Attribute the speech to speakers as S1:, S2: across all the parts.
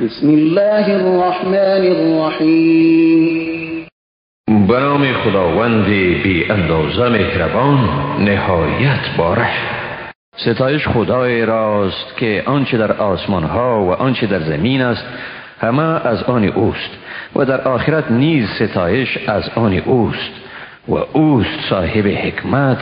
S1: بسم الله الرحمن الرحیم.
S2: به نام خداوند بی اندازه مهربان نهایت باره ستایش خدای راست که آنچه در آسمان ها و آنچه در زمین است همه از آن اوست و در آخرت نیز ستایش از آن اوست و اوست صاحب حکمت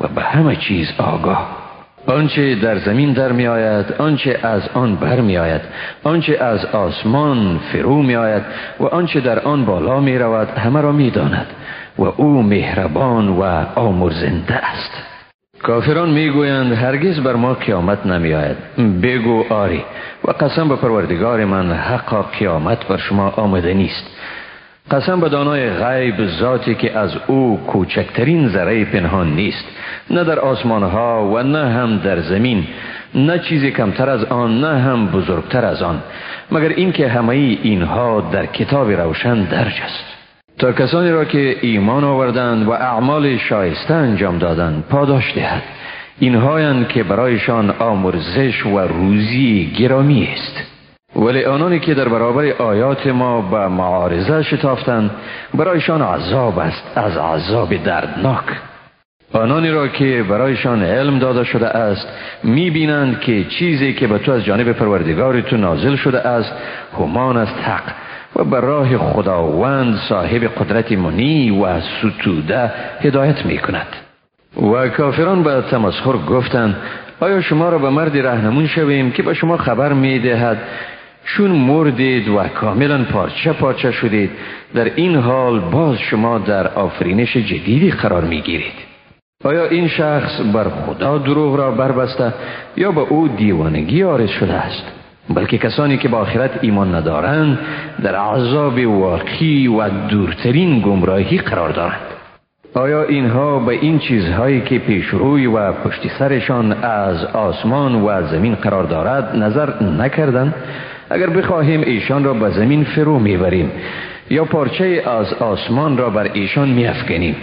S2: و به همه چیز آگاه. آنچه در زمین در می آید آنچه از آن بر می آید آنچه از آسمان فرو می آید و آنچه در آن بالا می رود همه را می داند و او مهربان و آمرزنده است. کافران می‌گویند هرگز بر ما قیامت نمی آید بگو آری و قسم به پروردگار من حقا قیامت بر شما آمده نیست. قسم به دانای غیب ذاتی که از او کوچکترین ذره پنهان نیست نه در آسمان ها و نه هم در زمین نه چیزی کمتر از آن نه هم بزرگتر از آن مگر اینکه همه اینها در کتاب روشن درج است تا کسانی را که ایمان آوردند و اعمال شایسته انجام دادند پاداش دهد. اینهایند که برایشان آمرزش و روزی گرامی است. ولی آنانی که در برابر آیات ما به معارضه شتافتند برایشان عذاب است از عذاب دردناک. آنانی را که برایشان علم داده شده است می بینند که چیزی که به تو از جانب پروردگار تو نازل شده است همان است حق و به راه خداوند صاحب قدرت منی و ستوده هدایت می کند و کافران به تمسخر گفتند آیا شما را به مرد رهنمون شویم که به شما خبر می دهد چون مردید و کاملا پارچه پارچه شدید. در این حال باز شما در آفرینش جدیدی قرار می گیرید آیا این شخص بر خدا دروغ را بربسته یا به او دیوانگی آرز شده است؟ بلکه کسانی که با آخرت ایمان ندارند در عذاب واقعی و دورترین گمراهی قرار دارند. آیا اینها به این چیزهایی که پیشروی و پشت سرشان از آسمان و زمین قرار دارد نظر نکردند؟ اگر بخواهیم ایشان را به زمین فرو می‌بریم یا پارچه از آسمان را بر ایشان میافکنیم.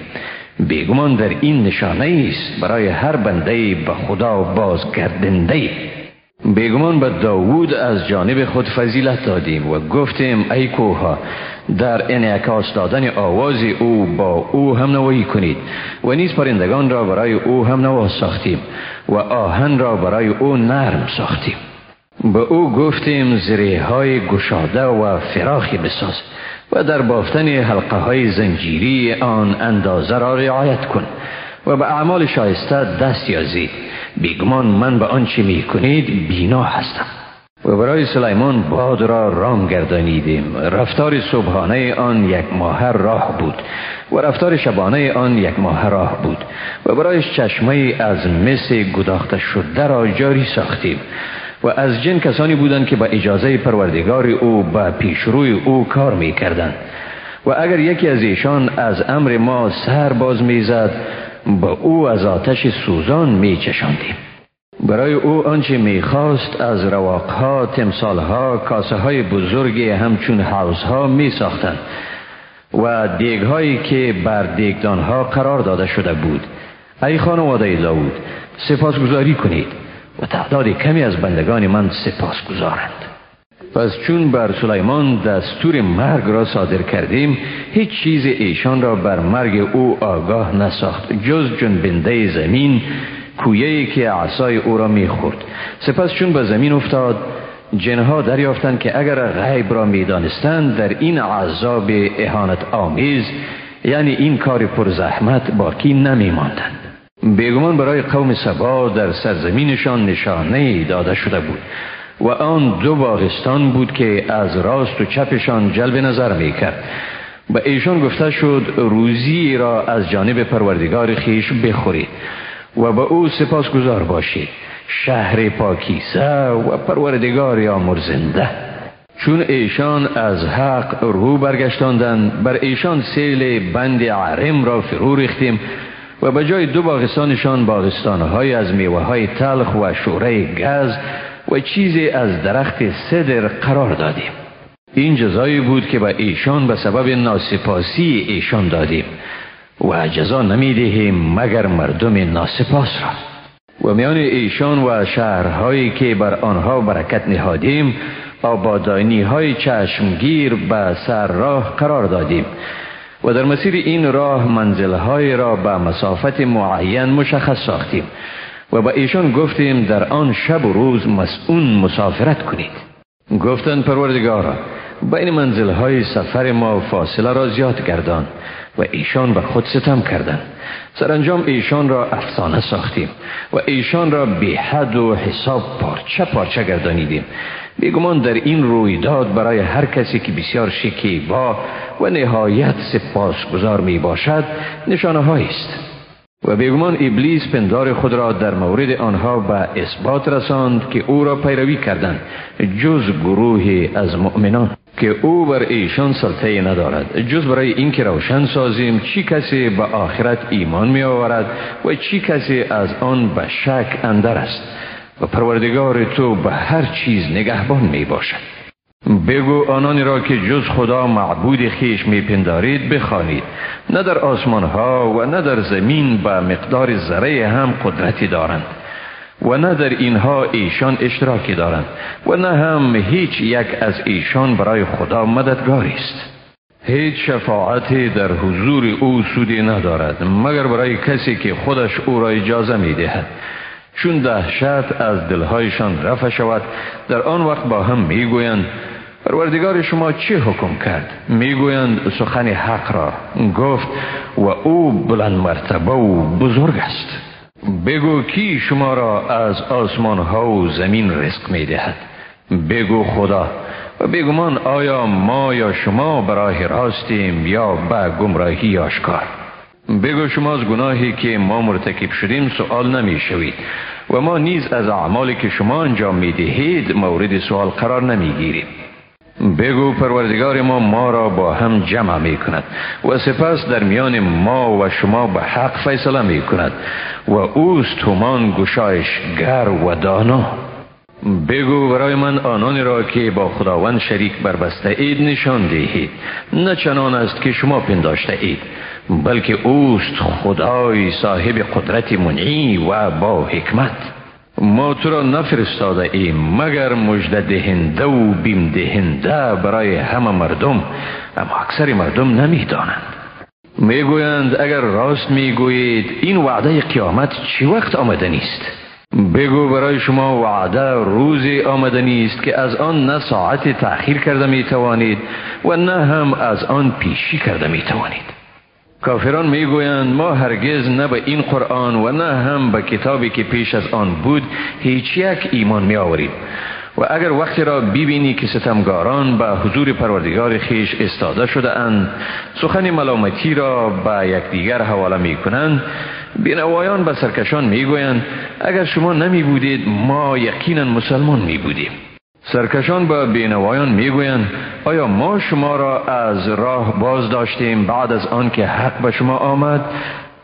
S2: بیگمان در این نشانه است برای هر بنده به خدا بازگردنده بیگمان به داوود از جانب خود فضیلت دادیم و گفتیم ای کوها در انعکاس دادن آواز او با او هم نوایی کنید و نیز پرندگان را برای او هم نوا ساختیم و آهن را برای او نرم ساختیم. به او گفتیم زریه های گشاده و فراخی بساز و در بافتن حلقه های زنجیری آن اندازه را رعایت کن و به اعمال شایسته دست یازید. بیگمان من به آنچه می کنید بینا هستم. و برای سلیمان باد را رام گردانیدیم. رفتار صبحانه آن یک ماه راه بود و رفتار شبانه آن یک ماه راه بود. و برایش چشمه از مس گداخته شده را جاری ساختیم. و از جن کسانی بودند که با اجازه پروردگار او به پیشروی او کار می کردند و اگر یکی از ایشان از امر ما سر باز می‌زد با او از آتش سوزان می چشاندیم برای او آنچه می‌خواست از رواقها، تمثالها، کاسه های بزرگی همچون حوزها می ساختند و دیگهایی که بر دیگدانها قرار داده شده بود. ای خانواده داود سپاسگزاری کنید. و تعداد کمی از بندگان من سپاس گذارند پس چون بر سلیمان دستور مرگ را صادر کردیم هیچ چیز ایشان را بر مرگ او آگاه نساخت جز جنبنده زمین کویهی که عصای او را می‌خورد. سپس چون به زمین افتاد جنها دریافتند که اگر غیب را می‌دانستند در این عذاب اهانت آمیز یعنی این کار پرزحمت باقی نمیماندند. بیگمان برای قوم سبا در سرزمینشان نشانه داده شده بود و آن دو باغستان بود که از راست و چپشان جلب نظر می کرد به ایشان گفته شد روزی را از جانب پروردگار خیش بخورید و به او سپاس گذار باشید. شهر پاکیسه و پروردگار آمرزنده چون ایشان از حق رو برگشتاندند بر ایشان سیل بند عرم را فرو ریختیم و به جای دو باغستانشان باغستانهای از میوه های تلخ و شوره گز و چیزی از درخت صدر قرار دادیم. این جزایی بود که به ایشان به سبب ناسپاسی ایشان دادیم و جزا نمی‌دهیم مگر مردم ناسپاس را. و میان ایشان و شهرهایی که بر آنها برکت نهادیم آبادانی های چشمگیر به سر راه قرار دادیم. و در مسیر این راه منزل را به مسافت معین مشخص ساختیم و به ایشان گفتیم در آن شب و روز مسئون مسافرت کنید. گفتند پروردگارا بین منزل های سفر ما فاصله را زیاد گردان. و ایشان به خود ستم کردند. سرانجام ایشان را افسانه ساختیم و ایشان را بی حد و حساب پارچه پارچه گردانیدیم. بیگمان در این رویداد برای هر کسی که بسیار شکیبا و نهایت سپاسگزار می باشد نشانه است. و بیگمان ابلیس پندار خود را در مورد آنها به اثبات رساند که او را پیروی کردند جز گروهی از مؤمنان. که او بر ایشان سلطه ندارد. جز برای اینکه روشن سازیم چی کسی به آخرت ایمان می آورد و چی کسی از آن به شک اندر است. و پروردگار تو به هر چیز نگهبان می باشد بگو آنانی را که جز خدا معبود خیش میپندارید بخوانید. نه در آسمان ها و نه در زمین به مقدار ذره هم قدرتی دارند. و نه در اینها ایشان اشتراکی دارند و نه هم هیچ یک از ایشان برای خدا مددگاری است. هیچ شفاعتی در حضور او سودی ندارد مگر برای کسی که خودش او را اجازه می دهد چون دهشت از دلهایشان رفع شود در آن وقت با هم می‌گویند پروردگار شما چه حکم کرد؟ می‌گویند سخن حق را گفت و او بلند مرتبه و بزرگ است. بگو کی شما را از آسمان ها و زمین رزق می دهد بگو خدا و بگمان آیا ما یا شما برای راستیم یا به گمراهی آشکار؟ بگو شما از گناهی که ما مرتکب شدیم سوال نمی شوید و ما نیز از اعمالی که شما انجام می دهید مورد سوال قرار نمی گیریم بگو پروردگار ما ما را با هم جمع می کند و سپس در میان ما و شما به حق فیصله می کند و اوست همان گشایش گر و دانا. بگو برای من آنانی را که با خداوند شریک بربسته اید نشان دهید. نه چنان است که شما پنداشته اید بلکه اوست خدای صاحب قدرت منعی و با حکمت. ما تو را نفرستاده ایم مگر مجد دهنده و بیم دهنده برای همه مردم اما اکثر مردم نمی‌دانند. می‌گویند اگر راست می‌گویید این وعده قیامت چی وقت آمده نیست؟ بگو برای شما وعده روزی آمده نیست که از آن نه ساعت تأخیر کرده می توانید و نه هم از آن پیشی کرده می توانید کافران می‌گویند ما هرگز نه به این قرآن و نه هم به کتابی که پیش از آن بود هیچ یک ایمان می آوریم و اگر وقتی را ببینی که ستمگاران به حضور پروردگار خیش استاده شده اند سخن ملامتی را به یکدیگر حواله می کنند بینوایان به سرکشان می گویند اگر شما نمی بودید ما یقینا مسلمان می بودیم سرکشان به بینوایان می‌گویند آیا ما شما را از راه باز داشتیم بعد از آن که حق به شما آمد؟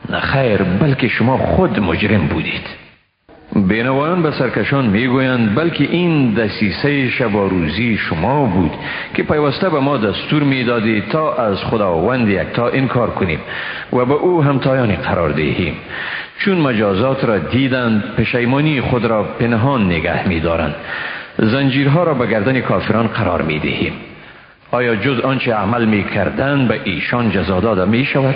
S2: نه خیر بلکه شما خود مجرم بودید. بینوایان به سرکشان می‌گویند بلکه این دسیسه شب و روزی شما بود که پیوسته به ما دستور می‌دادید تا از خداوند یکتا انکار کنیم و به او همتایانی قرار دهیم. چون مجازات را دیدند پشیمانی خود را پنهان نگه میدارند. زنجیرها را به گردن کافران قرار می دهیم. آیا جز آنچه عمل می کردن به ایشان جزا داده می شود؟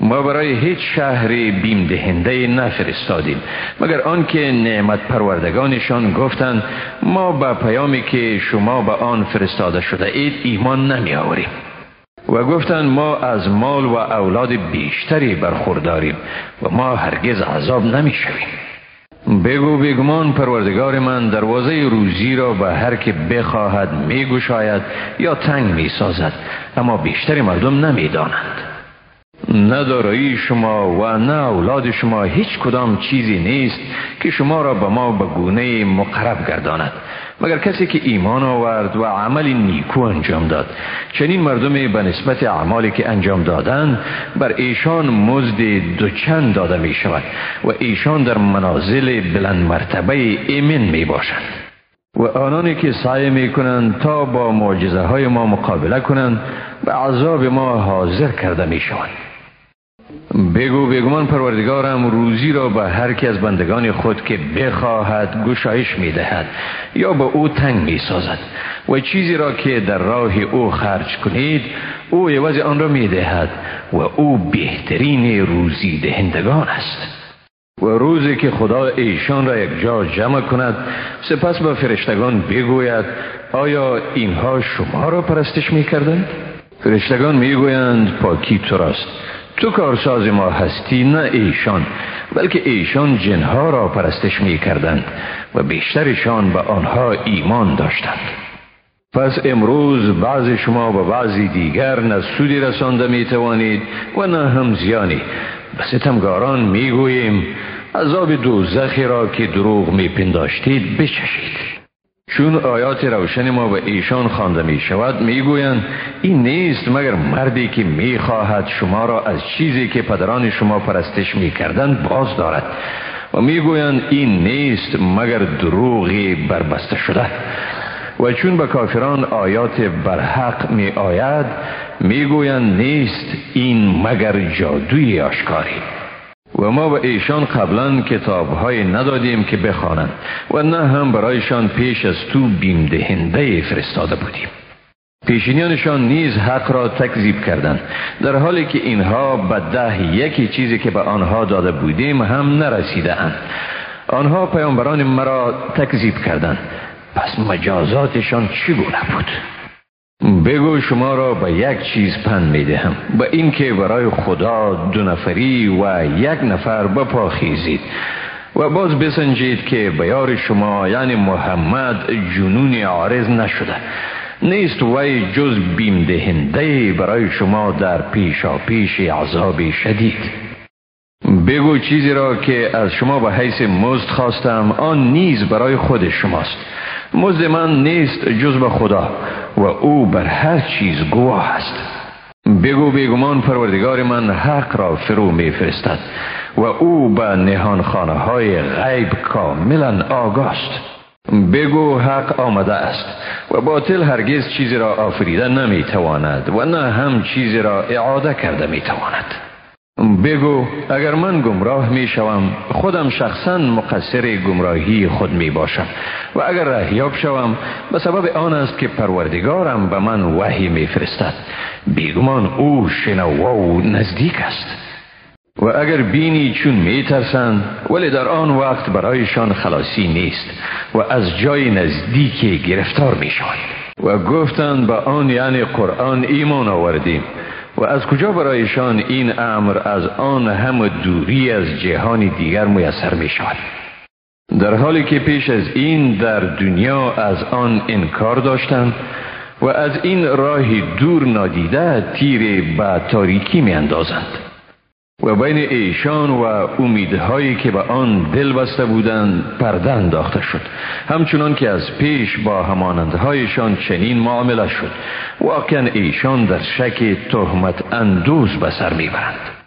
S2: ما برای هیچ شهری بیم دهنده نفرستادیم. مگر آنکه نعمت پروردگانشان گفتند ما به پیامی که شما به آن فرستاده شده اید ایمان نمی آوریم. و گفتند ما از مال و اولاد بیشتری برخورداریم و ما هرگز عذاب نمی شویم. بگو بگمان پروردگار من دروازه روزی را به هر که بخواهد میگوشاید یا تنگ می‌سازد اما بیشتر مردم نمی‌دانند. نه دارایی شما و نه اولاد شما هیچ کدام چیزی نیست که شما را به ما به گونه مقرب گرداند. مگر کسی که ایمان آورد و عمل نیکو انجام داد. چنین مردم به نسبت اعمالی که انجام دادند بر ایشان مزد دوچند داده می شود و ایشان در منازل بلند مرتبه ایمن می باشند. و آنانی که سعی می کنند تا با معجزه های ما مقابله کنند به عذاب ما حاضر کرده می شوند. بگو بگمان پروردگارم روزی را به هر کی از بندگان خود که بخواهد گشایش می دهد یا به او تنگ می سازد و چیزی را که در راه او خرج کنید او عوض آن را می دهد و او بهترین روزی دهندگان است و روزی که خدا ایشان را یک جا جمع کند سپس به فرشتگان بگوید آیا اینها شما را پرستش می کردند؟ فرشتگان می گویند پاکی تو راست تو کارساز ما هستی نه ایشان بلکه ایشان جنها را پرستش می کردند و بیشترشان به آنها ایمان داشتند. پس امروز بعض شما به بعضی دیگر نه سودی رسانده می توانید و نه هم زیانی. به ستمگاران می گوییم عذاب دوزخی را که دروغ می پنداشتید بچشید. چون آیات روشن ما به ایشان خوانده می شود می این نیست مگر مردی که می خواهد شما را از چیزی که پدران شما پرستش می کردند باز دارد؟ و می گویند این نیست مگر دروغی بربسته شده؟ و چون به کافران آیات برحق می آید می نیست این مگر جادوی آشکاری؟ و ما به ایشان قبلا کتاب های ندادیم که بخوانند و نه هم برایشان پیش از تو بیم دهنده فرستاده بودیم. پیشینیانشان نیز حق را تکذیب کردند در حالی که اینها به ده یکی چیزی که به آنها داده بودیم هم نرسیده اند آنها پیامبران مرا تکذیب کردند. پس مجازاتشان چگونه بود؟ بگو شما را به یک چیز پن می دهم به اینکه برای خدا دو نفری و یک نفر بپاخیزید و باز بسنجید که بیار شما یعنی محمد جنون عارض نشده. نیست وی جز بیم دهنده برای شما در پیشا پیش عذاب شدید. بگو چیزی را که از شما به حیث مزد خواستم آن نیز برای خود شماست. مزد من نیست جز به خدا و او بر هر چیز گواه است. بگو بیگمان پروردگار من حق را فرو می فرستد و او به نهان خانه های غیب کاملا آگاست بگو حق آمده است و باطل هرگز چیزی را آفریده نمی تواند و نه هم چیزی را اعاده کرده می تواند بگو اگر من گمراه می شوم خودم شخصا مقصر گمراهی خود می باشم و اگر رهیاب شوم به سبب آن است که پروردگارم به من وحی می فرستد بیگمان او شنوا و نزدیک است. و اگر بینی چون می ترسند ولی در آن وقت برایشان خلاصی نیست و از جای نزدیک گرفتار می شوند و گفتند به آن یعنی قرآن ایمان آوردیم. و از کجا برایشان این امر از آن هم دوری از جهان دیگر میسر می شود در حالی که پیش از این در دنیا از آن انکار داشتند و از این راهی دور نادیده تیر به تاریکی می اندازند و بین ایشان و امیدهایی که به آن دل بسته بودند پرده انداخته شد. همچنان که از پیش با همانندهایشان چنین معامله شد. واقعا ایشان در شک تهمت اندوز به سر می‌برند.